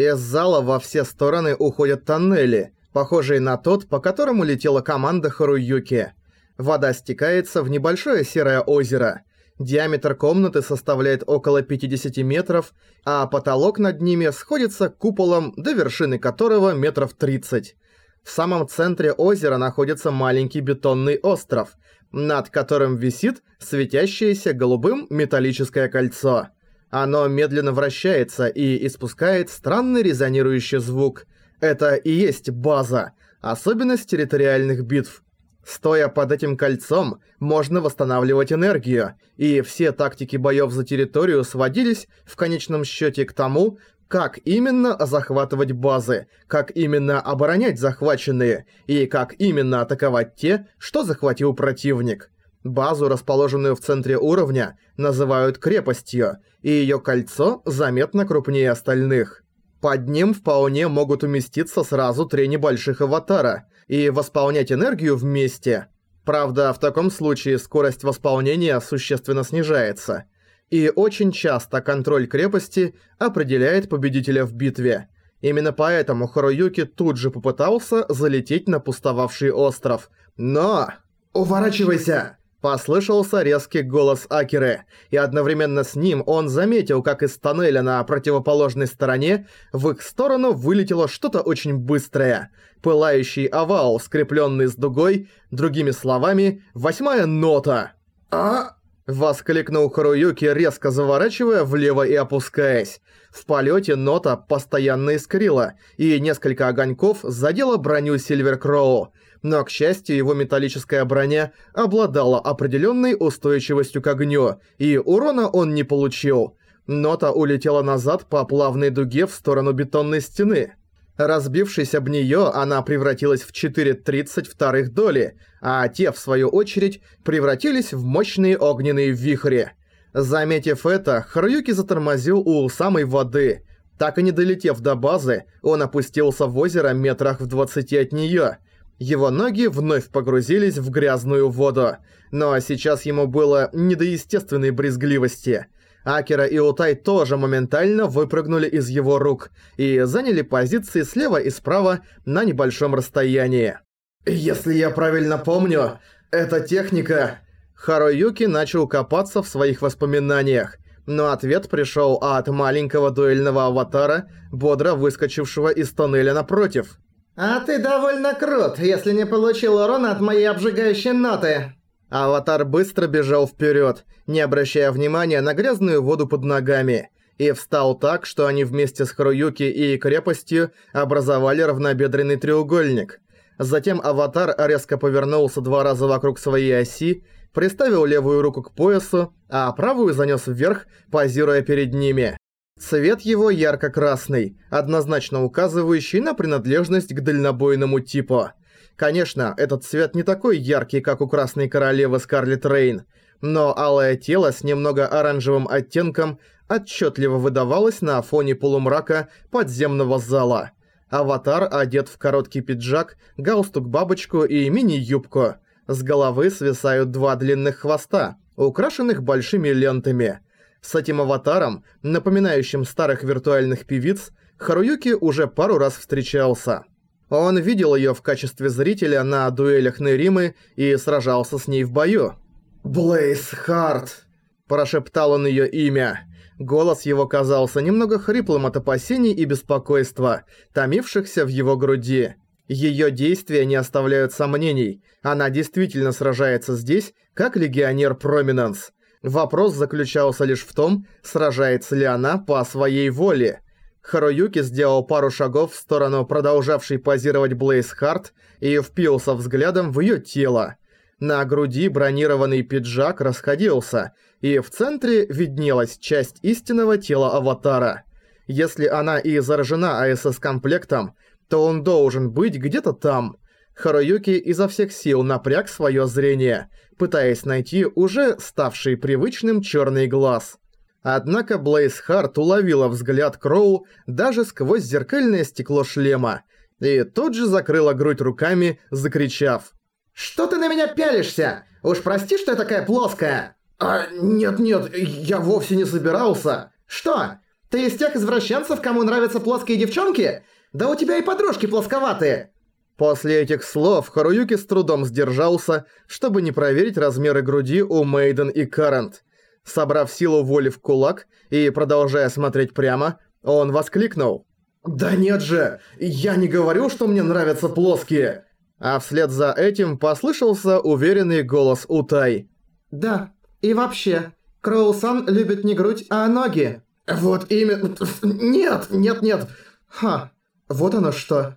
Из зала во все стороны уходят тоннели, похожие на тот, по которому летела команда Харуюки. Вода стекается в небольшое серое озеро. Диаметр комнаты составляет около 50 метров, а потолок над ними сходится куполом, до вершины которого метров 30. В самом центре озера находится маленький бетонный остров, над которым висит светящееся голубым металлическое кольцо. Оно медленно вращается и испускает странный резонирующий звук. Это и есть база, особенность территориальных битв. Стоя под этим кольцом, можно восстанавливать энергию, и все тактики боёв за территорию сводились в конечном счёте к тому, как именно захватывать базы, как именно оборонять захваченные, и как именно атаковать те, что захватил противник. Базу, расположенную в центре уровня, называют крепостью, и её кольцо заметно крупнее остальных. Под ним вполне могут уместиться сразу три небольших аватара и восполнять энергию вместе. Правда, в таком случае скорость восполнения существенно снижается. И очень часто контроль крепости определяет победителя в битве. Именно поэтому Харуюки тут же попытался залететь на пустовавший остров. Но... «Уворачивайся!» Послышался резкий голос Акеры, и одновременно с ним он заметил, как из тоннеля на противоположной стороне в их сторону вылетело что-то очень быстрое. Пылающий овал, скрепленный с дугой, другими словами, восьмая нота. «А?» Воскликнул Харуюки, резко заворачивая влево и опускаясь. В полете нота постоянно искрила, и несколько огоньков задело броню Сильвер Кроу. Но, к счастью, его металлическая броня обладала определенной устойчивостью к огню, и урона он не получил. Нота улетела назад по плавной дуге в сторону бетонной стены. Разбившись об неё, она превратилась в 4,30 вторых доли, а те, в свою очередь, превратились в мощные огненные вихри. Заметив это, Харуюки затормозил у самой воды. Так и не долетев до базы, он опустился в озеро метрах в 20 от неё. Его ноги вновь погрузились в грязную воду, но сейчас ему было не до естественной брезгливости – Акера и Утай тоже моментально выпрыгнули из его рук и заняли позиции слева и справа на небольшом расстоянии. «Если я правильно помню, эта техника...» Харуюки начал копаться в своих воспоминаниях, но ответ пришел от маленького дуэльного аватара, бодро выскочившего из тоннеля напротив. «А ты довольно крут, если не получил урона от моей обжигающей ноты!» Аватар быстро бежал вперед, не обращая внимания на грязную воду под ногами, и встал так, что они вместе с Харуюки и крепостью образовали равнобедренный треугольник. Затем Аватар резко повернулся два раза вокруг своей оси, приставил левую руку к поясу, а правую занес вверх, позируя перед ними. Цвет его ярко-красный, однозначно указывающий на принадлежность к дальнобойному типу. Конечно, этот цвет не такой яркий, как у Красной Королевы Скарлетт Рейн, но алое тело с немного оранжевым оттенком отчетливо выдавалось на фоне полумрака подземного зала. Аватар одет в короткий пиджак, галстук-бабочку и мини-юбку. С головы свисают два длинных хвоста, украшенных большими лентами. С этим аватаром, напоминающим старых виртуальных певиц, Харуюки уже пару раз встречался. Он видел её в качестве зрителя на дуэлях Неримы и сражался с ней в бою. «Блейз Харт!» – прошептал он её имя. Голос его казался немного хриплым от опасений и беспокойства, томившихся в его груди. Её действия не оставляют сомнений. Она действительно сражается здесь, как легионер Проминенс. Вопрос заключался лишь в том, сражается ли она по своей воле – Харуюки сделал пару шагов в сторону продолжавшей позировать Блейз Харт и впился взглядом в её тело. На груди бронированный пиджак расходился, и в центре виднелась часть истинного тела аватара. Если она и заражена АСС-комплектом, то он должен быть где-то там. Харуюки изо всех сил напряг своё зрение, пытаясь найти уже ставший привычным чёрный глаз. Однако Блейз Харт уловила взгляд Кроу даже сквозь зеркальное стекло шлема и тут же закрыла грудь руками, закричав. «Что ты на меня пялишься? Уж прости, что я такая плоская!» «А, нет-нет, я вовсе не собирался!» «Что? Ты из тех извращенцев, кому нравятся плоские девчонки? Да у тебя и подружки плосковатые!» После этих слов Харуюки с трудом сдержался, чтобы не проверить размеры груди у Мейден и Карент. Собрав силу воли в кулак и продолжая смотреть прямо, он воскликнул. «Да нет же! Я не говорю, что мне нравятся плоские!» А вслед за этим послышался уверенный голос Утай. «Да, и вообще, Кроусан любит не грудь, а ноги». «Вот именно... Нет, нет, нет! Ха, вот оно что.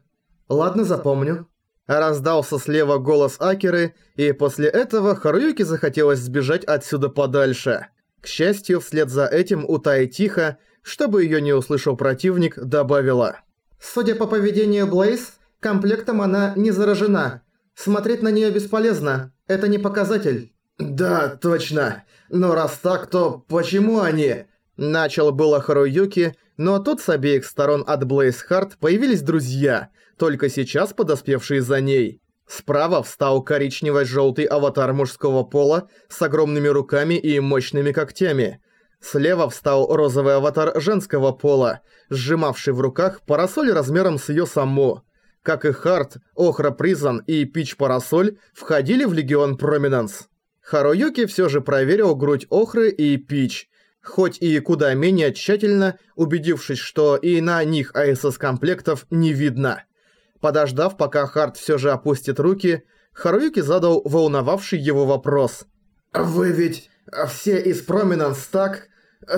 Ладно, запомню». Раздался слева голос Акеры, и после этого Харуюке захотелось сбежать отсюда подальше. К счастью, вслед за этим Утай тихо, чтобы её не услышал противник, добавила. «Судя по поведению Блейз, комплектом она не заражена. Смотреть на неё бесполезно, это не показатель». «Да, точно. Но раз так, то почему они...» Начал было Харуюки, но тут с обеих сторон от Блейз Харт появились друзья, только сейчас подоспевшие за ней. Справа встал коричнево-желтый аватар мужского пола с огромными руками и мощными когтями. Слева встал розовый аватар женского пола, сжимавший в руках парасоль размером с её саму. Как и Харт, Охра Призан и Пич Парасоль входили в Легион Проминенс. Харуюки всё же проверил грудь Охры и Пич, хоть и куда менее тщательно, убедившись, что и на них АСС-комплектов не видно. Подождав, пока Харт всё же опустит руки, Харуюки задал волновавший его вопрос. «Вы ведь все из Проминанс, так?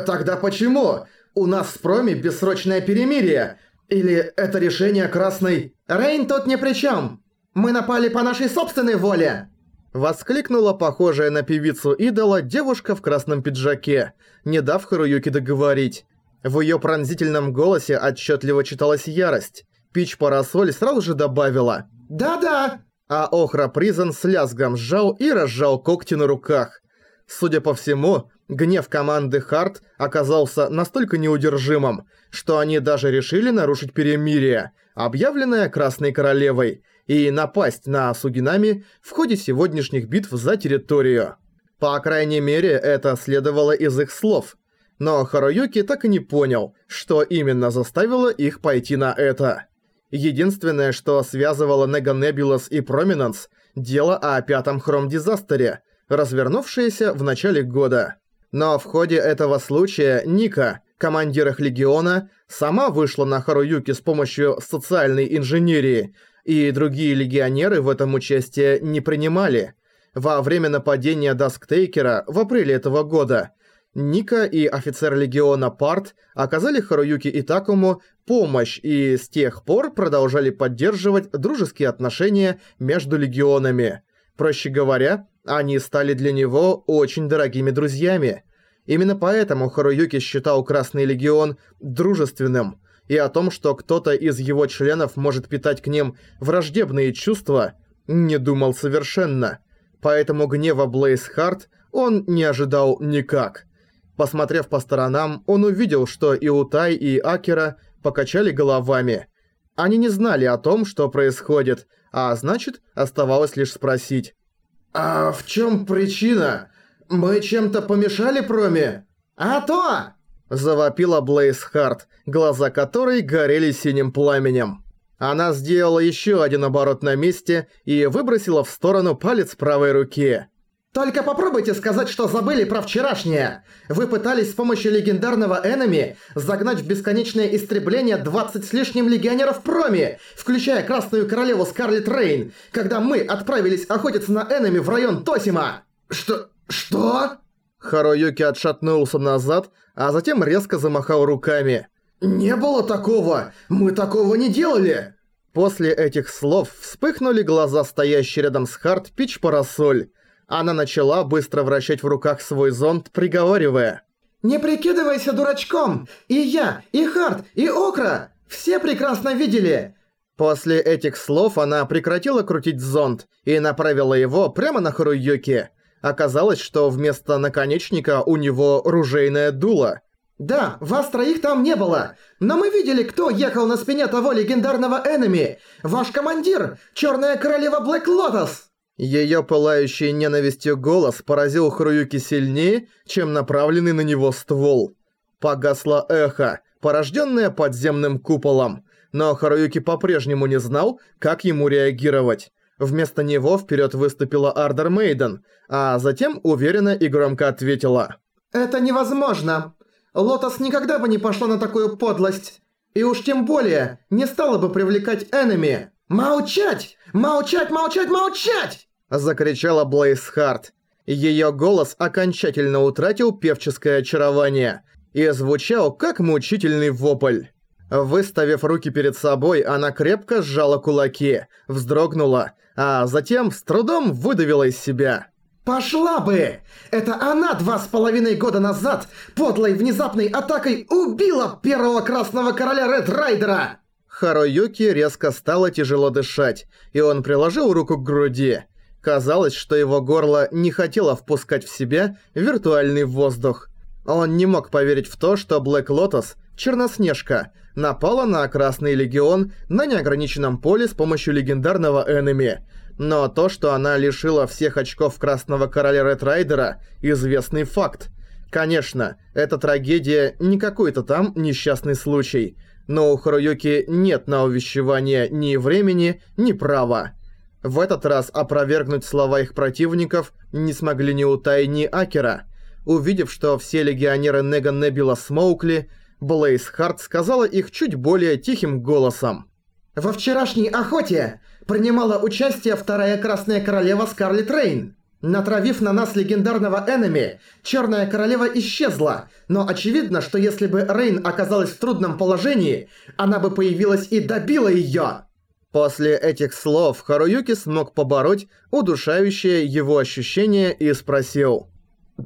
Тогда почему? У нас с Проми бессрочное перемирие. Или это решение Красной... Рейн тут ни при чем. Мы напали по нашей собственной воле!» Воскликнула похожая на певицу идола девушка в красном пиджаке, не дав Харуюке договорить. В её пронзительном голосе отчётливо читалась ярость. Пич Парасоль сразу же добавила «Да-да!» А Охра Призен с лязгом сжал и разжал когти на руках. Судя по всему, гнев команды Харт оказался настолько неудержимым, что они даже решили нарушить перемирие, объявленное Красной Королевой, и напасть на Сугинами в ходе сегодняшних битв за территорию. По крайней мере, это следовало из их слов. Но Харуюки так и не понял, что именно заставило их пойти на это. Единственное, что связывало Нега Небулас и Проминанс – дело о пятом Хром-дизастере, развернувшееся в начале года. Но в ходе этого случая Ника, командир их Легиона, сама вышла на Харуюки с помощью социальной инженерии, и другие легионеры в этом участие не принимали. Во время нападения Дасктейкера в апреле этого года – Ника и офицер легиона Парт оказали Харуюки и Такому помощь и с тех пор продолжали поддерживать дружеские отношения между легионами. Проще говоря, они стали для него очень дорогими друзьями. Именно поэтому Харуюки считал Красный Легион дружественным, и о том, что кто-то из его членов может питать к ним враждебные чувства, не думал совершенно. Поэтому гнева Блейз Харт он не ожидал никак. Посмотрев по сторонам, он увидел, что и Утай, и Акера покачали головами. Они не знали о том, что происходит, а значит, оставалось лишь спросить. «А в чем причина? Мы чем-то помешали Проме?» «А то!» Завопила Блейз Харт, глаза которой горели синим пламенем. Она сделала еще один оборот на месте и выбросила в сторону палец правой руки. Только попробуйте сказать, что забыли про вчерашнее. Вы пытались с помощью легендарного Энеми загнать в бесконечное истребление 20 с лишним легионеров Проми, включая Красную Королеву Скарлет Рейн, когда мы отправились охотиться на Энеми в район Тосима. Что... что? Харуюки отшатнулся назад, а затем резко замахал руками. «Не было такого! Мы такого не делали!» После этих слов вспыхнули глаза стоящей рядом с Харт Пич Парасоль. Она начала быстро вращать в руках свой зонт, приговаривая. «Не прикидывайся дурачком! И я, и Харт, и Окра! Все прекрасно видели!» После этих слов она прекратила крутить зонт и направила его прямо на Харуюки. Оказалось, что вместо наконечника у него ружейное дуло. «Да, вас троих там не было, но мы видели, кто ехал на спине того легендарного Энеми. Ваш командир, Черная Королева Блэк Лотос!» Её пылающий ненавистью голос поразил Хруюки сильнее, чем направленный на него ствол. Погасло эхо, порожденное подземным куполом. Но Харуюки по-прежнему не знал, как ему реагировать. Вместо него вперед выступила Ардер Мейден, а затем уверенно и громко ответила. «Это невозможно. Лотос никогда бы не пошла на такую подлость. И уж тем более не стала бы привлекать энеми. Молчать! Молчать, молчать, молчать!» Закричала Блейз Харт. Её голос окончательно утратил певческое очарование и звучал как мучительный вопль. Выставив руки перед собой, она крепко сжала кулаки, вздрогнула, а затем с трудом выдавила из себя. «Пошла бы! Это она два с половиной года назад подлой внезапной атакой убила первого Красного Короля Ред Райдера!» Харуюки резко стало тяжело дышать, и он приложил руку к груди. Казалось, что его горло не хотело впускать в себя виртуальный воздух. Он не мог поверить в то, что Блэк Лотос, Черноснежка, напала на Красный Легион на неограниченном поле с помощью легендарного энеми. Но то, что она лишила всех очков Красного Короля Ред Райдера, известный факт. Конечно, эта трагедия не какой-то там несчастный случай, но у Харуюки нет на увещевание ни времени, ни права. В этот раз опровергнуть слова их противников не смогли ни Утай, ни Акера. Увидев, что все легионеры Нега Небила смоукли, Блейз Харт сказала их чуть более тихим голосом. «Во вчерашней охоте принимала участие вторая Красная Королева Скарлет Рейн. Натравив на нас легендарного энеми, Черная Королева исчезла, но очевидно, что если бы Рейн оказалась в трудном положении, она бы появилась и добила её. После этих слов Харуюки смог побороть удушающее его ощущение и спросил.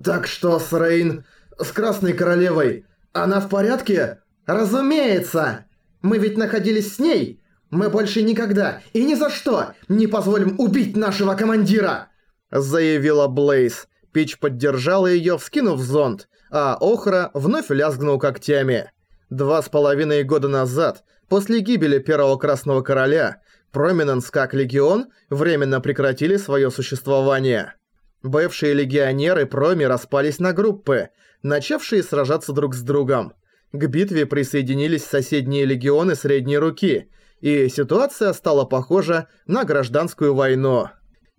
«Так что с Рейн? С Красной Королевой? Она в порядке?» «Разумеется! Мы ведь находились с ней! Мы больше никогда и ни за что не позволим убить нашего командира!» Заявила Блейз. Пич поддержала её, вскинув зонт, а Охра вновь лязгнул когтями. Два с половиной года назад После гибели Первого Красного Короля, Проминенс как Легион временно прекратили свое существование. Бывшие легионеры Проми распались на группы, начавшие сражаться друг с другом. К битве присоединились соседние легионы Средней Руки, и ситуация стала похожа на гражданскую войну.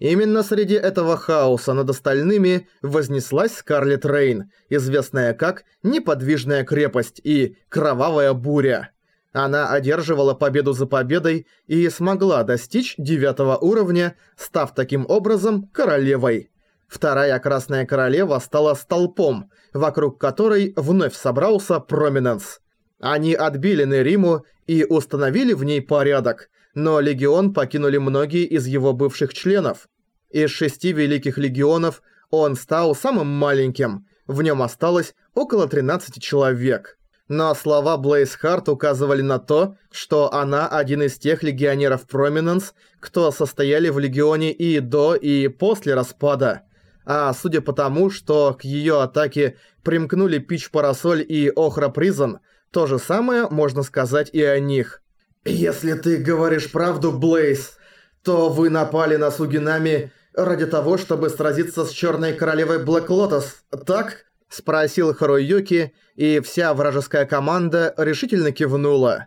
Именно среди этого хаоса над остальными вознеслась Скарлет Рейн, известная как «Неподвижная крепость» и «Кровавая буря». Она одерживала победу за победой и смогла достичь девятого уровня, став таким образом королевой. Вторая Красная Королева стала столпом, вокруг которой вновь собрался Проминенс. Они отбили Нериму и установили в ней порядок, но Легион покинули многие из его бывших членов. Из шести Великих Легионов он стал самым маленьким, в нем осталось около 13 человек но слова Блейз Харт указывали на то, что она один из тех легионеров Проминенс, кто состояли в Легионе и до, и после распада. А судя по тому, что к её атаке примкнули Пич Парасоль и Охра Призон, то же самое можно сказать и о них. «Если ты говоришь правду, Блейз, то вы напали на Сугинами ради того, чтобы сразиться с Чёрной Королевой Блэк Лотос, так?» Спросил Харуюки, и вся вражеская команда решительно кивнула.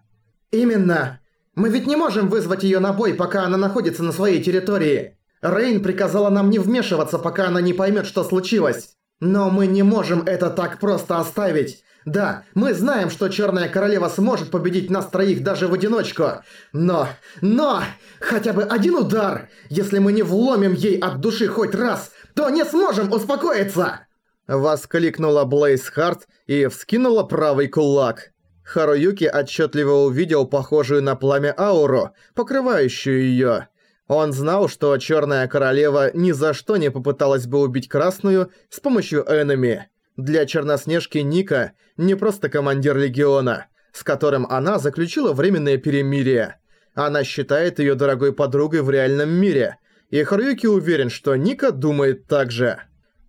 «Именно! Мы ведь не можем вызвать её на бой, пока она находится на своей территории. Рейн приказала нам не вмешиваться, пока она не поймёт, что случилось. Но мы не можем это так просто оставить. Да, мы знаем, что Чёрная Королева сможет победить нас троих даже в одиночку. Но, но, хотя бы один удар, если мы не вломим ей от души хоть раз, то не сможем успокоиться!» Воскликнула Блейз Харт и вскинула правый кулак. Харуюки отчетливо увидел похожую на пламя ауру, покрывающую её. Он знал, что Чёрная Королева ни за что не попыталась бы убить Красную с помощью энеми. Для Черноснежки Ника не просто командир Легиона, с которым она заключила временное перемирие. Она считает её дорогой подругой в реальном мире, и Харуюки уверен, что Ника думает так же.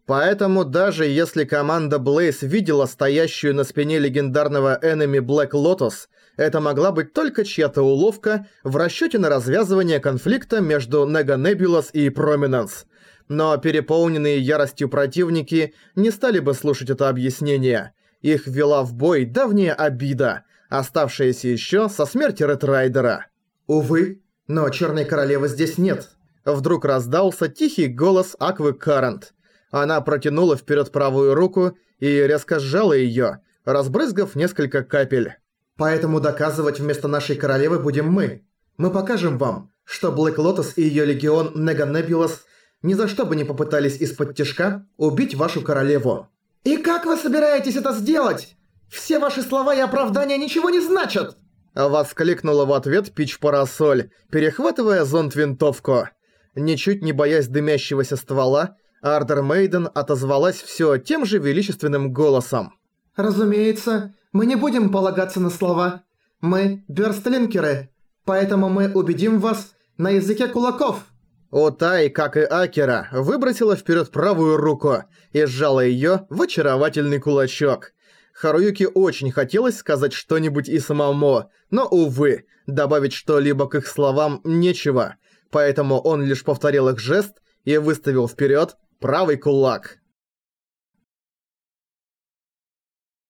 Поэтому даже если команда Блейз видела стоящую на спине легендарного энеми Black Lotus, это могла быть только чья-то уловка в расчёте на развязывание конфликта между Нега Небулас и Проминенс. Но переполненные яростью противники не стали бы слушать это объяснение. Их ввела в бой давняя обида, оставшиеся еще со смерти Редрайдера. «Увы, но Черной Королевы здесь нет». Вдруг раздался тихий голос Аквы Карент. Она протянула вперед правую руку и резко сжала ее, разбрызгав несколько капель. «Поэтому доказывать вместо нашей королевы будем мы. Мы покажем вам, что Блэк Лотос и ее легион Нега Небулас ни за что бы не попытались из-под тяжка убить вашу королеву». «И как вы собираетесь это сделать? Все ваши слова и оправдания ничего не значат!» Воскликнула в ответ Пич Парасоль, перехватывая зонт-винтовку. Ничуть не боясь дымящегося ствола, Ардер Мейден отозвалась все тем же величественным голосом. «Разумеется, мы не будем полагаться на слова. Мы бёрстлинкеры, поэтому мы убедим вас на языке кулаков». Утай, как и Акера, выбросила вперед правую руку и сжала ее в очаровательный кулачок. Харуюке очень хотелось сказать что-нибудь и самому, но, увы, добавить что-либо к их словам нечего, поэтому он лишь повторил их жест и выставил вперед правый кулак.